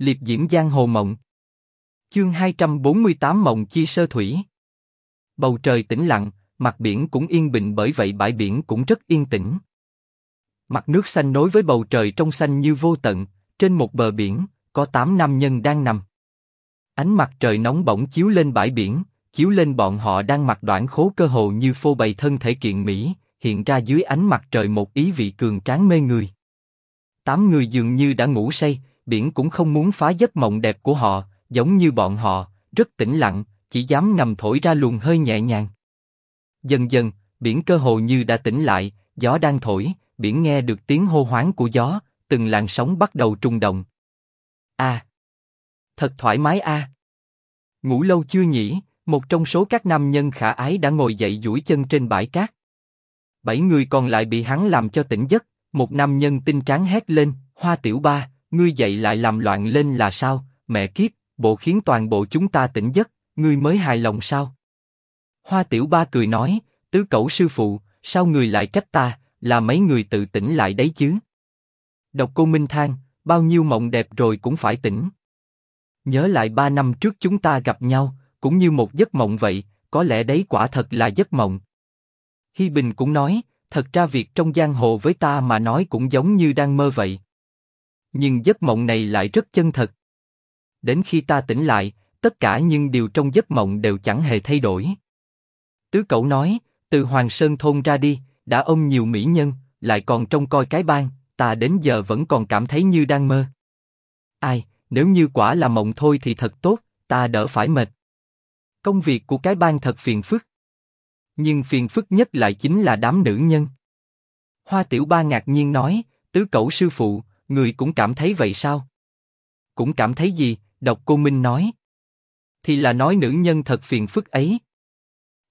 liệp diễm giang hồ mộng. Chương 248 mộng chi sơ thủy. Bầu trời tĩnh lặng, mặt biển cũng yên bình bởi vậy bãi biển cũng rất yên tĩnh. Mặt nước xanh nối với bầu trời trong xanh như vô tận, trên một bờ biển, có tám nam nhân đang nằm. Ánh mặt trời nóng bỏng chiếu lên bãi biển, chiếu lên bọn họ đang mặc đoạn khố cơ hồ như phô bày thân thể kiện mỹ, hiện ra dưới ánh mặt trời một ý vị cường tráng mê người. Tám người dường như đã ngủ say, biển cũng không muốn phá giấc mộng đẹp của họ, giống như bọn họ, rất tĩnh lặng, chỉ dám nằm thổi ra luồng hơi nhẹ nhàng. Dần dần, biển cơ hồ như đã tỉnh lại, gió đang thổi, biển nghe được tiếng hô hoáng của gió, từng làn sóng bắt đầu trung động. A, thật thoải mái a. Ngủ lâu chưa nhỉ? Một trong số các nam nhân khả ái đã ngồi dậy duỗi chân trên bãi cát. Bảy người còn lại bị hắn làm cho tỉnh giấc. Một nam nhân tinh tráng hét lên, Hoa Tiểu Ba, ngươi dậy lại làm loạn lên là sao? Mẹ kiếp, bộ khiến toàn bộ chúng ta tỉnh giấc, ngươi mới hài lòng sao? Hoa Tiểu Ba cười nói, tứ cẩu sư phụ, sao người lại trách ta? Là mấy người tự tỉnh lại đấy chứ? Độc Cô Minh than, bao nhiêu mộng đẹp rồi cũng phải tỉnh. Nhớ lại ba năm trước chúng ta gặp nhau, cũng như một giấc mộng vậy, có lẽ đấy quả thật là giấc mộng. Hi Bình cũng nói, thật ra việc trong giang hồ với ta mà nói cũng giống như đang mơ vậy. Nhưng giấc mộng này lại rất chân thật. Đến khi ta tỉnh lại, tất cả những điều trong giấc mộng đều chẳng hề thay đổi. Tứ Cẩu nói, từ Hoàng Sơn thôn ra đi, đã ôm nhiều mỹ nhân, lại còn trông coi cái bang, ta đến giờ vẫn còn cảm thấy như đang mơ. Ai, nếu như quả là mộng thôi thì thật tốt, ta đỡ phải mệt. Công việc của cái bang thật phiền phức. Nhưng phiền phức nhất lại chính là đám nữ nhân. Hoa Tiểu Ba ngạc nhiên nói, tứ cẩu sư phụ, người cũng cảm thấy vậy sao? Cũng cảm thấy gì? Độc Cô Minh nói. Thì là nói nữ nhân thật phiền phức ấy.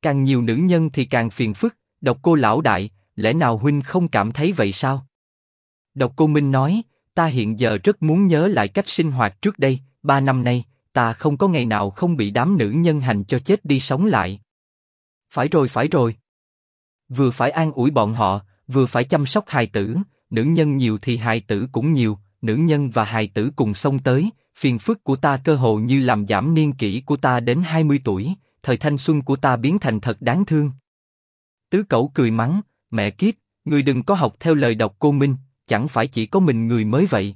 Càng nhiều nữ nhân thì càng phiền phức. Độc Cô lão đại, lẽ nào huynh không cảm thấy vậy sao? Độc Cô Minh nói, ta hiện giờ rất muốn nhớ lại cách sinh hoạt trước đây, ba năm nay, ta không có ngày nào không bị đám nữ nhân hành cho chết đi sống lại. Phải rồi, phải rồi. Vừa phải an ủi bọn họ, vừa phải chăm sóc hài tử, nữ nhân nhiều thì hài tử cũng nhiều, nữ nhân và hài tử cùng xông tới, phiền phức của ta cơ hồ như làm giảm niên kỷ của ta đến 20 tuổi, thời thanh xuân của ta biến thành thật đáng thương. Tứ Cẩu cười mắng, mẹ kiếp, người đừng có học theo lời độc cô Minh, chẳng phải chỉ có mình người mới vậy.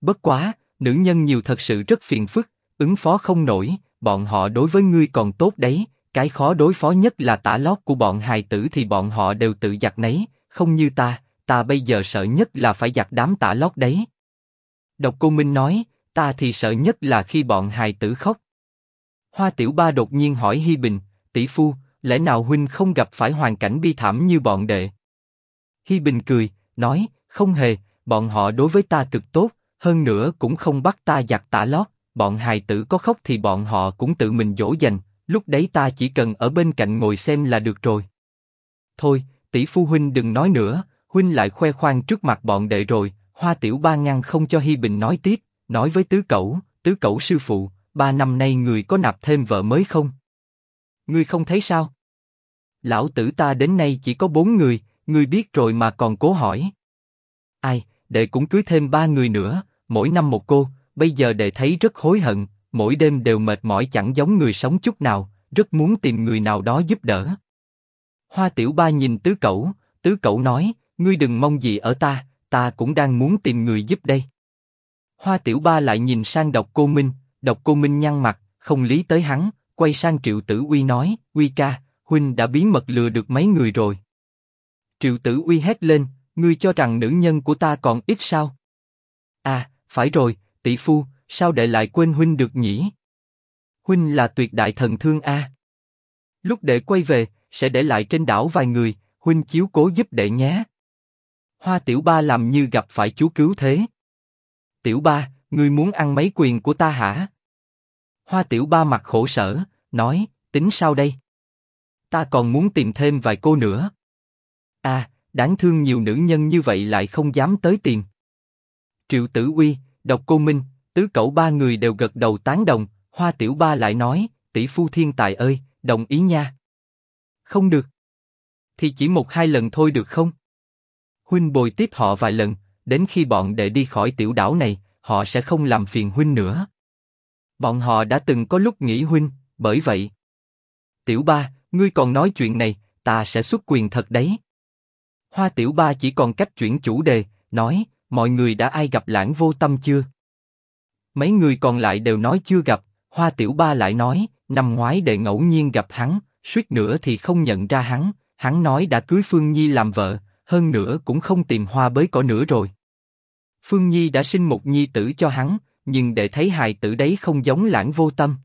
Bất quá, nữ nhân nhiều thật sự rất phiền phức, ứng phó không nổi, bọn họ đối với ngươi còn tốt đấy, cái khó đối phó nhất là tả lót của bọn hài tử thì bọn họ đều tự giặt nấy, không như ta, ta bây giờ sợ nhất là phải giặt đám tả lót đấy. Độc Cô Minh nói, ta thì sợ nhất là khi bọn hài tử khóc. Hoa Tiểu Ba đột nhiên hỏi Hi Bình, tỷ phu, lẽ nào huynh không gặp phải hoàn cảnh bi thảm như bọn đệ? Hi Bình cười, nói, không hề, bọn họ đối với ta cực tốt, hơn nữa cũng không bắt ta giặt tả lót, bọn hài tử có khóc thì bọn họ cũng tự mình dỗ dành, lúc đấy ta chỉ cần ở bên cạnh ngồi xem là được rồi. Thôi, tỷ phu huynh đừng nói nữa, huynh lại khoe khoang trước mặt bọn đệ rồi. Hoa Tiểu Ba ngăn không cho Hi Bình nói tiếp, nói với Tứ Cẩu, Tứ Cẩu sư phụ, ba năm nay người có nạp thêm vợ mới không? Ngươi không thấy sao? Lão tử ta đến nay chỉ có bốn người, ngươi biết rồi mà còn cố hỏi. Ai, đệ cũng cưới thêm ba người nữa, mỗi năm một cô, bây giờ đệ thấy rất hối hận, mỗi đêm đều mệt mỏi chẳng giống người sống chút nào, rất muốn tìm người nào đó giúp đỡ. Hoa Tiểu Ba nhìn Tứ Cẩu, Tứ Cẩu nói, ngươi đừng mong gì ở ta, ta cũng đang muốn tìm người giúp đây. Hoa Tiểu Ba lại nhìn sang Độc Cô Minh, Độc Cô Minh nhăn mặt, không lý tới hắn, quay sang Triệu Tử Uy nói, Uy ca, huynh đã bí mật lừa được mấy người rồi. Triệu Tử Uy hét lên, ngươi cho rằng nữ nhân của ta còn ít sao? À, phải rồi, tỷ phu, sao đệ lại quên huynh được nhỉ? Huynh là tuyệt đại thần thương a. Lúc đệ quay về, sẽ để lại trên đảo vài người, huynh chiếu cố giúp đệ nhé. Hoa Tiểu Ba làm như gặp phải chú cứu thế. Tiểu Ba, ngươi muốn ăn mấy quyền của ta hả? Hoa Tiểu Ba mặt khổ sở, nói, tính sao đây? Ta còn muốn tìm thêm vài cô nữa. À, đáng thương nhiều nữ nhân như vậy lại không dám tới tìm. Triệu Tử Uy, Độc Cô Minh, Tứ Cẩu ba người đều gật đầu tán đồng. Hoa Tiểu Ba lại nói, tỷ phu thiên tài ơi, đồng ý nha. Không được. Thì chỉ một hai lần thôi được không? Huynh bồi tiếp họ vài lần, đến khi bọn đệ đi khỏi tiểu đảo này, họ sẽ không làm phiền huynh nữa. Bọn họ đã từng có lúc nghĩ huynh, bởi vậy. Tiểu ba, ngươi còn nói chuyện này, ta sẽ xuất quyền thật đấy. Hoa tiểu ba chỉ còn cách chuyển chủ đề, nói, mọi người đã ai gặp lãng vô tâm chưa? Mấy người còn lại đều nói chưa gặp, hoa tiểu ba lại nói, năm ngoái đệ ngẫu nhiên gặp hắn, suýt nữa thì không nhận ra hắn, hắn nói đã cưới Phương Nhi làm vợ, hơn nữa cũng không tìm hoa bới cỏ nữa rồi. Phương Nhi đã sinh một nhi tử cho hắn, nhưng để thấy hài tử đấy không giống lãng vô tâm.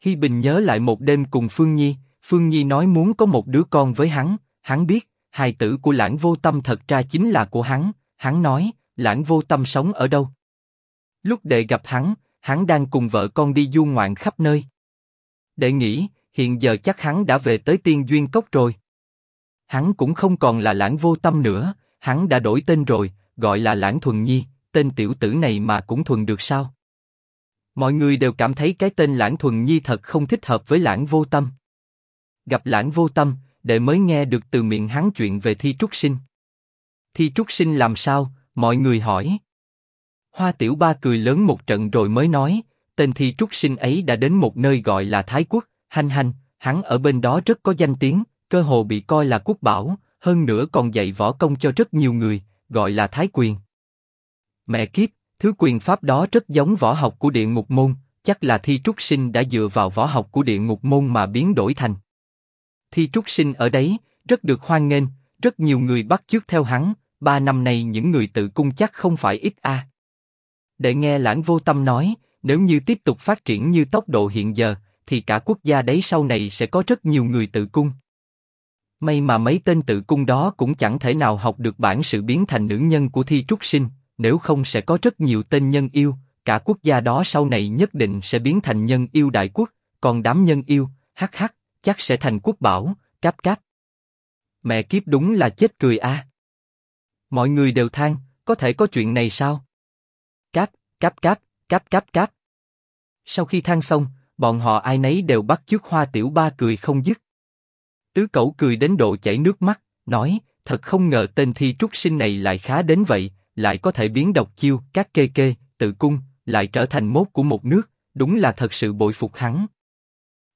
Hi Bình nhớ lại một đêm cùng Phương Nhi, Phương Nhi nói muốn có một đứa con với hắn, hắn biết, hài tử của lãng vô tâm thật ra chính là của hắn, hắn nói, lãng vô tâm sống ở đâu. Lúc đệ gặp hắn, hắn đang cùng vợ con đi du ngoạn khắp nơi. Đệ nghĩ, hiện giờ chắc hắn đã về tới tiên duyên cốc rồi. Hắn cũng không còn là lãng vô tâm nữa, hắn đã đổi tên rồi, gọi là lãng thuần nhi, tên tiểu tử này mà cũng thuần được sao? Mọi người đều cảm thấy cái tên lãng thuần nhi thật không thích hợp với lãng vô tâm. Gặp lãng vô tâm, đệ mới nghe được từ miệng hắn chuyện về thi trúc sinh. Thi trúc sinh làm sao? Mọi người hỏi. Hoa tiểu ba cười lớn một trận rồi mới nói, tên thi trúc sinh ấy đã đến một nơi gọi là Thái Quốc, hanh hanh, hắn ở bên đó rất có danh tiếng, cơ hồ bị coi là quốc bảo, hơn nữa còn dạy võ công cho rất nhiều người, gọi là Thái Quyền. Mẹ kiếp, thứ quyền pháp đó rất giống võ học của địa ngục môn, chắc là thi trúc sinh đã dựa vào võ học của địa ngục môn mà biến đổi thành. Thi trúc sinh ở đấy, rất được hoan nghênh, rất nhiều người bắt chước theo hắn, ba năm nay những người tự cung chắc không phải ít a. Để nghe lãng vô tâm nói, nếu như tiếp tục phát triển như tốc độ hiện giờ, thì cả quốc gia đấy sau này sẽ có rất nhiều người tự cung. May mà mấy tên tự cung đó cũng chẳng thể nào học được bản sự biến thành nữ nhân của thi trúc sinh, nếu không sẽ có rất nhiều tên nhân yêu, cả quốc gia đó sau này nhất định sẽ biến thành nhân yêu đại quốc, còn đám nhân yêu, hắc hắc, chắc sẽ thành quốc bảo, cáp cáp. Mẹ kiếp đúng là chết cười a. Mọi người đều than, có thể có chuyện này sao? Cáp, cáp cáp, cáp cáp cáp. Sau khi than xong, bọn họ ai nấy đều bắt chước hoa tiểu ba cười không dứt. Tứ cẩu cười đến độ chảy nước mắt, nói, thật không ngờ tên thi trúc sinh này lại khá đến vậy, lại có thể biến độc chiêu, các kê kê, tự cung, lại trở thành mốt của một nước, đúng là thật sự bội phục hắn.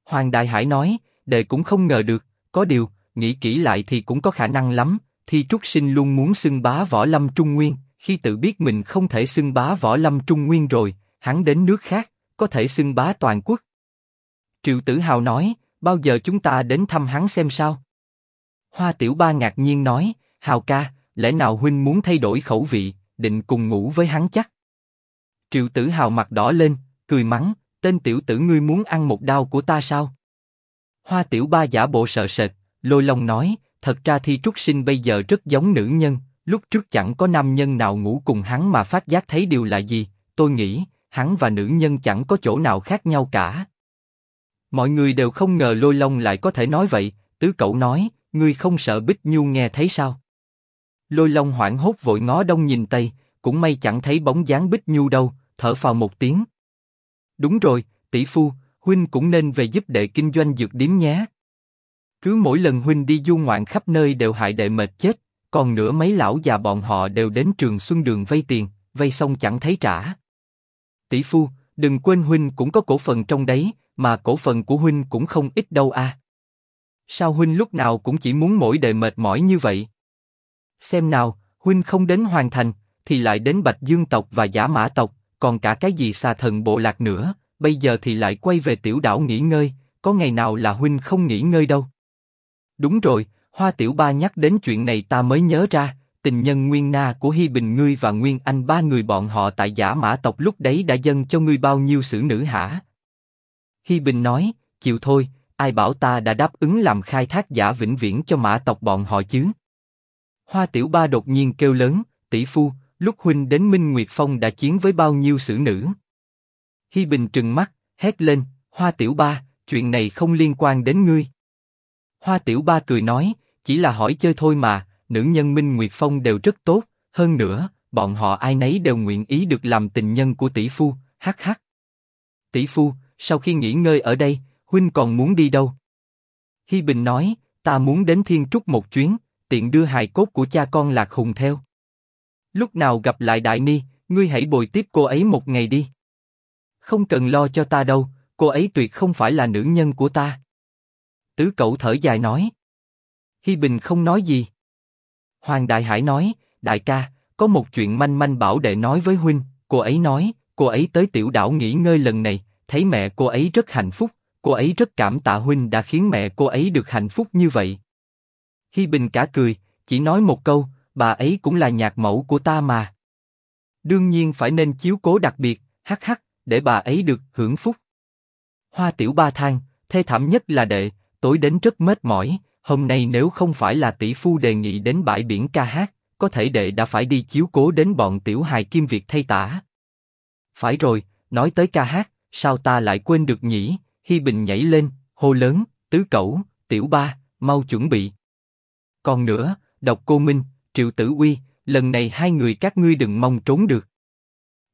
Hoàng Đại Hải nói, đệ cũng không ngờ được, có điều, nghĩ kỹ lại thì cũng có khả năng lắm, thi trúc sinh luôn muốn xưng bá võ lâm trung nguyên, khi tự biết mình không thể xưng bá võ lâm trung nguyên rồi, hắn đến nước khác, có thể xưng bá toàn quốc. Triệu Tử Hào nói, bao giờ chúng ta đến thăm hắn xem sao? Hoa Tiểu Ba ngạc nhiên nói, Hào ca, lẽ nào huynh muốn thay đổi khẩu vị, định cùng ngủ với hắn chắc? Triệu Tử Hào mặt đỏ lên, cười mắng, tên tiểu tử ngươi muốn ăn một đao của ta sao? Hoa Tiểu Ba giả bộ sợ sệt, lôi long nói, thật ra thi trúc sinh bây giờ rất giống nữ nhân, lúc trước chẳng có nam nhân nào ngủ cùng hắn mà phát giác thấy điều là gì, tôi nghĩ, hắn và nữ nhân chẳng có chỗ nào khác nhau cả. Mọi người đều không ngờ lôi long lại có thể nói vậy, tứ cậu nói, ngươi không sợ Bích Nhu nghe thấy sao? Lôi long hoảng hốt vội ngó đông nhìn tây, cũng may chẳng thấy bóng dáng Bích Nhu đâu, thở phào một tiếng. Đúng rồi, tỷ phu, huynh cũng nên về giúp đệ kinh doanh dược điếm nhé. Cứ mỗi lần huynh đi du ngoạn khắp nơi đều hại đệ mệt chết, còn nữa mấy lão già bọn họ đều đến trường xuân đường vay tiền, vay xong chẳng thấy trả. Tỷ phu, đừng quên huynh cũng có cổ phần trong đấy, mà cổ phần của huynh cũng không ít đâu a. Sao huynh lúc nào cũng chỉ muốn mỗi đời mệt mỏi như vậy? Xem nào, huynh không đến hoàn thành, thì lại đến bạch dương tộc và giả mã tộc, còn cả cái gì xà thần bộ lạc nữa, bây giờ thì lại quay về tiểu đảo nghỉ ngơi, có ngày nào là huynh không nghỉ ngơi đâu. Đúng rồi, Hoa Tiểu Ba nhắc đến chuyện này ta mới nhớ ra, tình nhân Nguyên Na của Hi Bình ngươi và Nguyên Anh ba người bọn họ tại giả mã tộc lúc đấy đã dâng cho ngươi bao nhiêu xử nữ hả? Hi Bình nói, chịu thôi, ai bảo ta đã đáp ứng làm khai thác giả vĩnh viễn cho mã tộc bọn họ chứ? Hoa Tiểu Ba đột nhiên kêu lớn, tỷ phu, lúc huynh đến Minh Nguyệt Phong đã chiến với bao nhiêu xử nữ? Hi Bình trừng mắt, hét lên, Hoa Tiểu Ba, chuyện này không liên quan đến ngươi. Hoa Tiểu Ba cười nói, chỉ là hỏi chơi thôi mà, nữ nhân Minh Nguyệt Phong đều rất tốt, hơn nữa, bọn họ ai nấy đều nguyện ý được làm tình nhân của tỷ phu, hắc hắc. Tỷ phu, sau khi nghỉ ngơi ở đây, huynh còn muốn đi đâu? Hi Bình nói, ta muốn đến Thiên Trúc một chuyến, tiện đưa hài cốt của cha con Lạc Hùng theo. Lúc nào gặp lại Đại Ni, Ngươi hãy bồi tiếp cô ấy một ngày đi. Không cần lo cho ta đâu, cô ấy tuyệt không phải là nữ nhân của ta. Tứ cậu thở dài nói. Hi Bình không nói gì. Hoàng Đại Hải nói, đại ca, có một chuyện manh manh bảo đệ nói với huynh. Cô ấy nói, cô ấy tới tiểu đảo nghỉ ngơi lần này, thấy mẹ cô ấy rất hạnh phúc, cô ấy rất cảm tạ huynh đã khiến mẹ cô ấy được hạnh phúc như vậy. Hi Bình cả cười, chỉ nói một câu, bà ấy cũng là nhạc mẫu của ta mà. Đương nhiên phải nên chiếu cố đặc biệt, hắc hắc, để bà ấy được hưởng phúc. Hoa tiểu ba thang, thê thảm nhất là đệ, tối đến rất mệt mỏi, hôm nay nếu không phải là tỷ phu đề nghị đến bãi biển ca hát, có thể đệ đã phải đi chiếu cố đến bọn tiểu hài kim việt thay tả. Phải rồi, nói tới ca hát, sao ta lại quên được nhỉ? Hi Bình nhảy lên, hô lớn, tứ cẩu, tiểu ba, mau chuẩn bị. Còn nữa, độc cô Minh, Triệu Tử Uy, lần này hai người các ngươi đừng mong trốn được.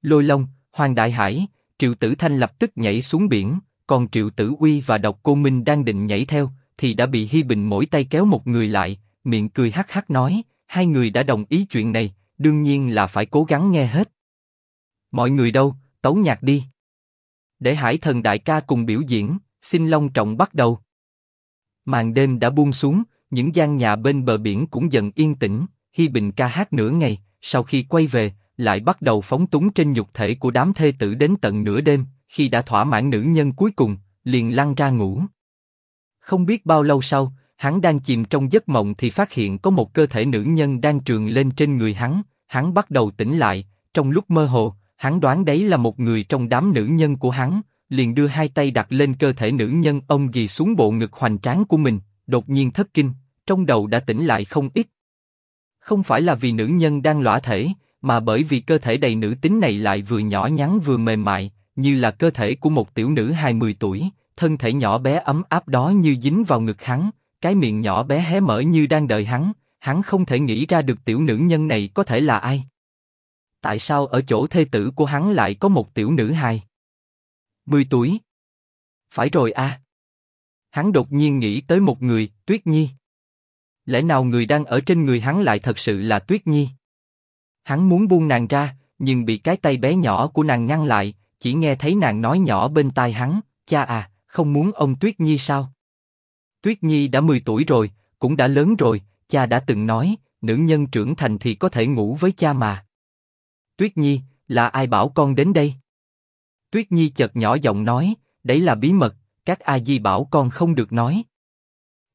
Lôi Long, Hoàng Đại Hải, Triệu Tử Thanh lập tức nhảy xuống biển, còn Triệu Tử Uy và Độc Cô Minh đang định nhảy theo, thì đã bị Hi Bình mỗi tay kéo một người lại, miệng cười hắc hắc nói, hai người đã đồng ý chuyện này, đương nhiên là phải cố gắng nghe hết. Mọi người đâu, tấu nhạc đi. Để Hải Thần Đại ca cùng biểu diễn, xin long trọng bắt đầu. Màn đêm đã buông xuống, những gian nhà bên bờ biển cũng dần yên tĩnh. Hi Bình ca hát nửa ngày, sau khi quay về, lại bắt đầu phóng túng trên nhục thể của đám thê tử đến tận nửa đêm. Khi đã thỏa mãn nữ nhân cuối cùng, liền lăn ra ngủ. Không biết bao lâu sau, hắn đang chìm trong giấc mộng thì phát hiện có một cơ thể nữ nhân đang trường lên trên người hắn. Hắn bắt đầu tỉnh lại, trong lúc mơ hồ, hắn đoán đấy là một người trong đám nữ nhân của hắn, liền đưa hai tay đặt lên cơ thể nữ nhân ông ghi xuống bộ ngực hoành tráng của mình, đột nhiên thất kinh, trong đầu đã tỉnh lại không ít. Không phải là vì nữ nhân đang lõa thể, mà bởi vì cơ thể đầy nữ tính này lại vừa nhỏ nhắn vừa mềm mại, như là cơ thể của một tiểu nữ 20 tuổi, thân thể nhỏ bé ấm áp đó như dính vào ngực hắn, cái miệng nhỏ bé hé mở như đang đợi hắn, hắn không thể nghĩ ra được tiểu nữ nhân này có thể là ai. Tại sao ở chỗ thê tử của hắn lại có một tiểu nữ hài? Mười tuổi. Phải rồi a. Hắn đột nhiên nghĩ tới một người, Tuyết Nhi. Lẽ nào người đang ở trên người hắn lại thật sự là Tuyết Nhi? Hắn muốn buông nàng ra, nhưng bị cái tay bé nhỏ của nàng ngăn lại, chỉ nghe thấy nàng nói nhỏ bên tai hắn, cha à, không muốn ông Tuyết Nhi sao? Tuyết Nhi đã 10 tuổi rồi, cũng đã lớn rồi, cha đã từng nói, nữ nhân trưởng thành thì có thể ngủ với cha mà. Tuyết Nhi, là ai bảo con đến đây? Tuyết Nhi chợt nhỏ giọng nói, đấy là bí mật, các a di bảo con không được nói.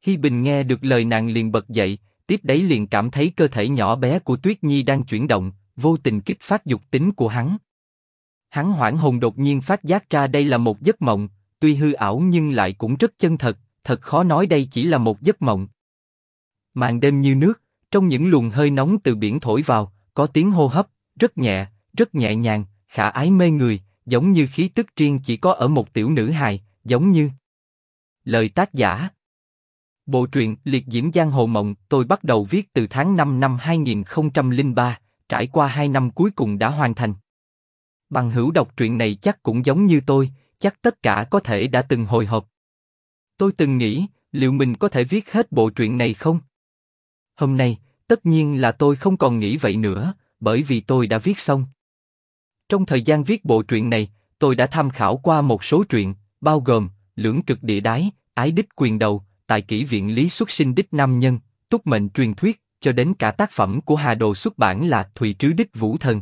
Hi Bình nghe được lời nàng liền bật dậy, tiếp đấy liền cảm thấy cơ thể nhỏ bé của Tuyết Nhi đang chuyển động, vô tình kích phát dục tính của hắn. Hắn hoảng hồn đột nhiên phát giác ra đây là một giấc mộng, tuy hư ảo nhưng lại cũng rất chân thật, thật khó nói đây chỉ là một giấc mộng. Màn đêm như nước, trong những luồng hơi nóng từ biển thổi vào, có tiếng hô hấp, rất nhẹ, rất nhẹ nhàng, khả ái mê người, giống như khí tức riêng chỉ có ở một tiểu nữ hài, giống như lời tác giả. Bộ truyện Liệt Diễm Giang Hồ Mộng tôi bắt đầu viết từ tháng 5 năm 2003, trải qua hai năm cuối cùng đã hoàn thành. Bằng hữu đọc truyện này chắc cũng giống như tôi, chắc tất cả có thể đã từng hồi hộp. Tôi từng nghĩ, liệu mình có thể viết hết bộ truyện này không? Hôm nay, tất nhiên là tôi không còn nghĩ vậy nữa, bởi vì tôi đã viết xong. Trong thời gian viết bộ truyện này, tôi đã tham khảo qua một số truyện, bao gồm Lưỡng cực địa đái, Ái đích quyền đầu, Tại kỷ viện lý xuất sinh đích nam nhân, Túc mệnh truyền thuyết, cho đến cả tác phẩm của Hà Đồ xuất bản là Thùy trứ đích vũ thần.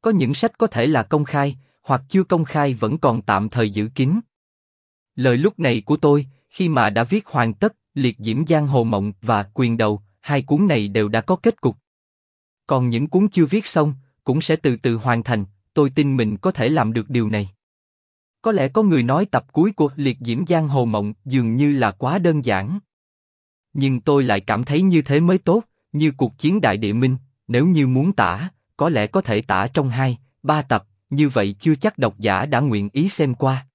Có những sách có thể là công khai, hoặc chưa công khai vẫn còn tạm thời giữ kín. Lời lúc này của tôi, khi mà đã viết hoàn tất, liệt diễm giang hồ mộng và quyền đầu, hai cuốn này đều đã có kết cục. Còn những cuốn chưa viết xong, cũng sẽ từ từ hoàn thành, tôi tin mình có thể làm được điều này. Có lẽ có người nói tập cuối của liệt diễm giang hồ mộng dường như là quá đơn giản. Nhưng tôi lại cảm thấy như thế mới tốt, như cuộc chiến đại địa minh, nếu như muốn tả, có lẽ có thể tả trong hai, ba tập, như vậy chưa chắc độc giả đã nguyện ý xem qua.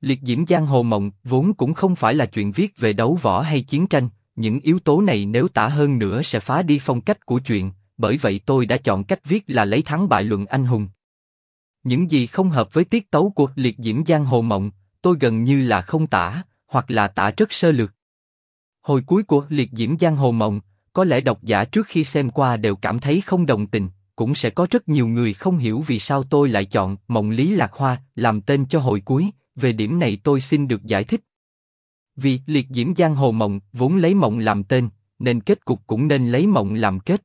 Liệt diễm giang hồ mộng vốn cũng không phải là chuyện viết về đấu võ hay chiến tranh, những yếu tố này nếu tả hơn nữa sẽ phá đi phong cách của chuyện, bởi vậy tôi đã chọn cách viết là lấy thắng bại luận anh hùng. Những gì không hợp với tiết tấu của liệt diễm giang hồ mộng, tôi gần như là không tả, hoặc là tả rất sơ lược. Hồi cuối của liệt diễm giang hồ mộng, có lẽ độc giả trước khi xem qua đều cảm thấy không đồng tình, cũng sẽ có rất nhiều người không hiểu vì sao tôi lại chọn Mộng Lý Lạc Hoa làm tên cho hồi cuối, về điểm này tôi xin được giải thích. Vì liệt diễm giang hồ mộng vốn lấy mộng làm tên, nên kết cục cũng nên lấy mộng làm kết.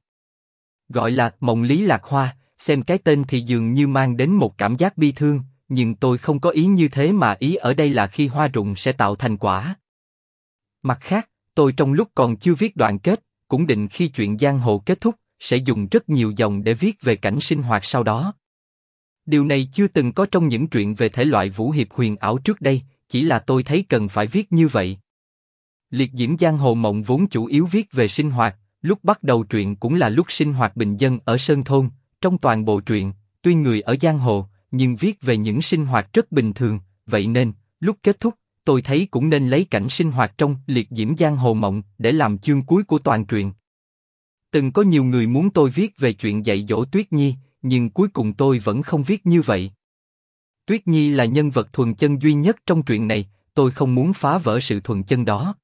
Gọi là Mộng Lý Lạc Hoa, xem cái tên thì dường như mang đến một cảm giác bi thương, nhưng tôi không có ý như thế mà ý ở đây là khi hoa rụng sẽ tạo thành quả. Mặt khác, tôi trong lúc còn chưa viết đoạn kết, cũng định khi chuyện giang hồ kết thúc, sẽ dùng rất nhiều dòng để viết về cảnh sinh hoạt sau đó. Điều này chưa từng có trong những truyện về thể loại vũ hiệp huyền ảo trước đây, chỉ là tôi thấy cần phải viết như vậy. Liệt diễm giang hồ mộng vốn chủ yếu viết về sinh hoạt, lúc bắt đầu truyện cũng là lúc sinh hoạt bình dân ở sơn thôn, trong toàn bộ truyện, tuy người ở giang hồ, nhưng viết về những sinh hoạt rất bình thường, vậy nên, lúc kết thúc, tôi thấy cũng nên lấy cảnh sinh hoạt trong liệt diễm giang hồ mộng để làm chương cuối của toàn truyện. Từng có nhiều người muốn tôi viết về chuyện dạy dỗ Tuyết Nhi, nhưng cuối cùng tôi vẫn không viết như vậy. Tuyết Nhi là nhân vật thuần chân duy nhất trong truyện này, tôi không muốn phá vỡ sự thuần chân đó.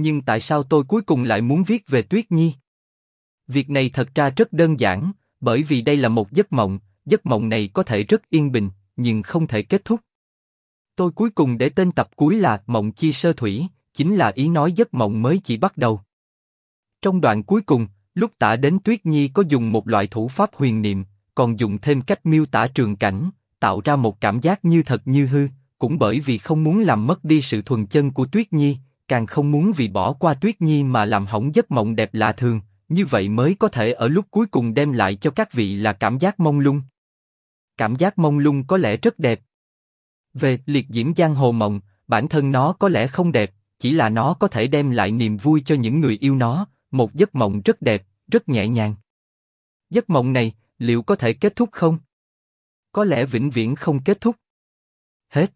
Nhưng tại sao tôi cuối cùng lại muốn viết về Tuyết Nhi? Việc này thật ra rất đơn giản, bởi vì đây là một giấc mộng, giấc mộng này có thể rất yên bình, nhưng không thể kết thúc. Tôi cuối cùng để tên tập cuối là Mộng Chi Sơ Thủy, chính là ý nói giấc mộng mới chỉ bắt đầu. Trong đoạn cuối cùng, lúc tả đến Tuyết Nhi có dùng một loại thủ pháp huyền niệm, còn dùng thêm cách miêu tả trường cảnh, tạo ra một cảm giác như thật như hư, cũng bởi vì không muốn làm mất đi sự thuần chân của Tuyết Nhi, càng không muốn vì bỏ qua Tuyết Nhi mà làm hỏng giấc mộng đẹp lạ thường, như vậy mới có thể ở lúc cuối cùng đem lại cho các vị là cảm giác mông lung. Cảm giác mông lung có lẽ rất đẹp. Về liệt diễm giang hồ mộng, bản thân nó có lẽ không đẹp, chỉ là nó có thể đem lại niềm vui cho những người yêu nó, một giấc mộng rất đẹp, rất nhẹ nhàng. Giấc mộng này, liệu có thể kết thúc không? Có lẽ vĩnh viễn không kết thúc. hết